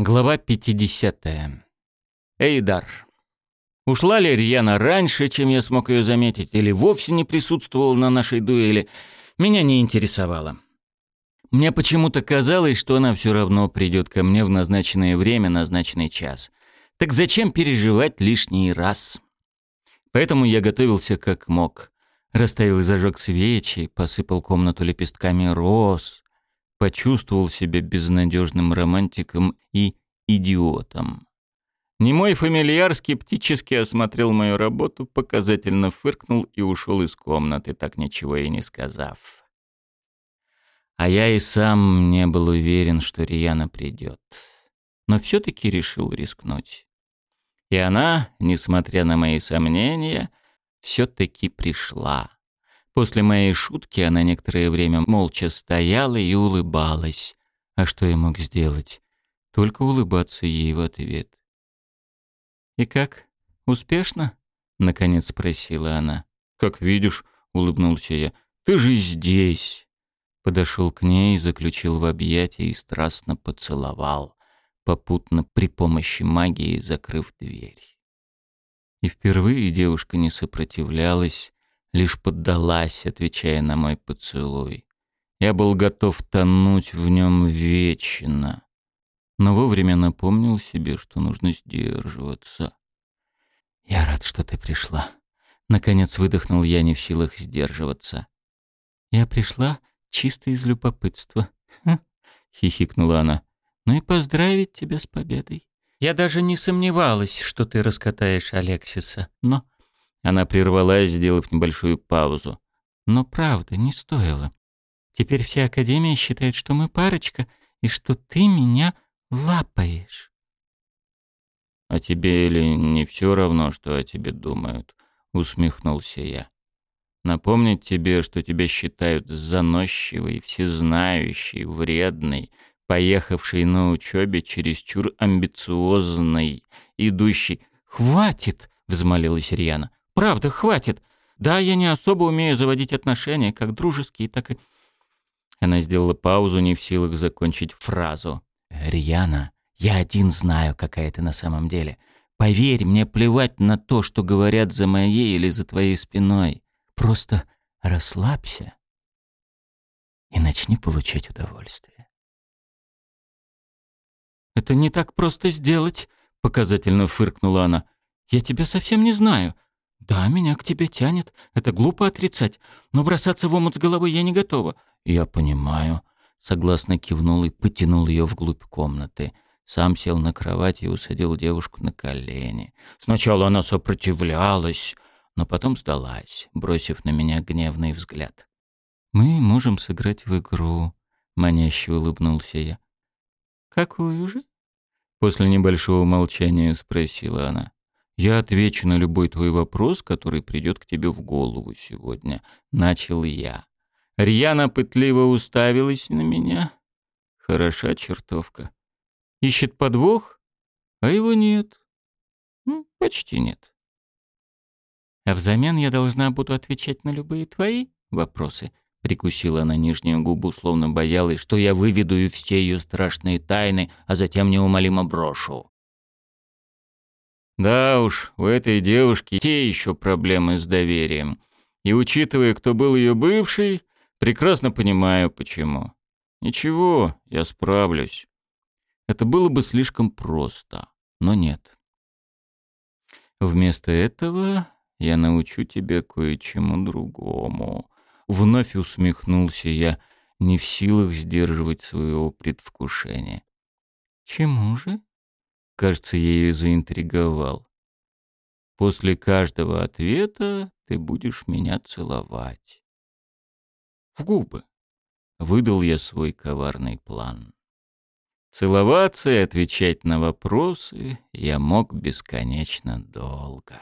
Глава 50. Эйдар. Ушла ли Рьяна раньше, чем я смог ее заметить, или вовсе не присутствовала на нашей дуэли, меня не интересовало. Мне почему-то казалось, что она все равно придет ко мне в назначенное время, назначенный час. Так зачем переживать лишний раз? Поэтому я готовился как мог. Расставил и зажег свечи, посыпал комнату лепестками роз, почувствовал себя безнадежным романтиком и идиотом. Немой фамильяр скептически осмотрел мою работу, показательно фыркнул и ушел из комнаты, так ничего и не сказав. А я и сам не был уверен, что Рияна придет. Но все-таки решил рискнуть. И она, несмотря на мои сомнения, все-таки пришла. После моей шутки она некоторое время молча стояла и улыбалась. А что я мог сделать? Только улыбаться ей в ответ. «И как? Успешно?» — наконец спросила она. «Как видишь», — улыбнулся я, — «ты же здесь». Подошел к ней, заключил в объятия и страстно поцеловал, попутно при помощи магии закрыв дверь. И впервые девушка не сопротивлялась, лишь поддалась, отвечая на мой поцелуй. Я был готов тонуть в нем вечно, но вовремя напомнил себе, что нужно сдерживаться. «Я рад, что ты пришла». Наконец выдохнул я, не в силах сдерживаться. «Я пришла чисто из любопытства», — хихикнула она. «Ну и поздравить тебя с победой. Я даже не сомневалась, что ты раскатаешь Алексиса, но...» Она прервалась, сделав небольшую паузу. «Но правда, не стоило. Теперь вся Академия считает, что мы парочка, и что ты меня лапаешь». «А тебе или не все равно, что о тебе думают?» — усмехнулся я. «Напомнить тебе, что тебя считают заносчивой, всезнающей, вредной, поехавшей на учебе чересчур амбициозной, идущей...» «Хватит!» — взмолилась Рьяна. Правда, хватит. Да, я не особо умею заводить отношения, как дружеские, так и...» Она сделала паузу, не в силах закончить фразу. «Рьяна, я один знаю, какая ты на самом деле. Поверь, мне плевать на то, что говорят за моей или за твоей спиной. Просто расслабься и начни получать удовольствие». «Это не так просто сделать», — показательно фыркнула она. «Я тебя совсем не знаю. «Да, меня к тебе тянет. Это глупо отрицать. Но бросаться в омут с головой я не готова». «Я понимаю», — согласно кивнул и потянул ее вглубь комнаты. Сам сел на кровать и усадил девушку на колени. Сначала она сопротивлялась, но потом сдалась, бросив на меня гневный взгляд. «Мы можем сыграть в игру», — маняще улыбнулся я. «Какую же?» После небольшого молчания спросила она. Я отвечу на любой твой вопрос, который придет к тебе в голову сегодня. Начал я. Рьяна пытливо уставилась на меня. Хороша чертовка. Ищет подвох, а его нет. Ну, почти нет. А взамен я должна буду отвечать на любые твои вопросы. Прикусила на нижнюю губу, словно боялась, что я выведу и все ее страшные тайны, а затем неумолимо брошу. Да уж, у этой девушки те еще проблемы с доверием. И учитывая, кто был ее бывший, прекрасно понимаю, почему. Ничего, я справлюсь. Это было бы слишком просто, но нет. Вместо этого я научу тебя кое-чему другому. Вновь усмехнулся я, не в силах сдерживать своего предвкушения. Чему же? Кажется, я ее заинтриговал. После каждого ответа ты будешь меня целовать. В губы. Выдал я свой коварный план. Целоваться и отвечать на вопросы я мог бесконечно долго.